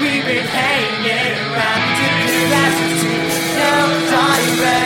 We've been hanging around to the last two. No time.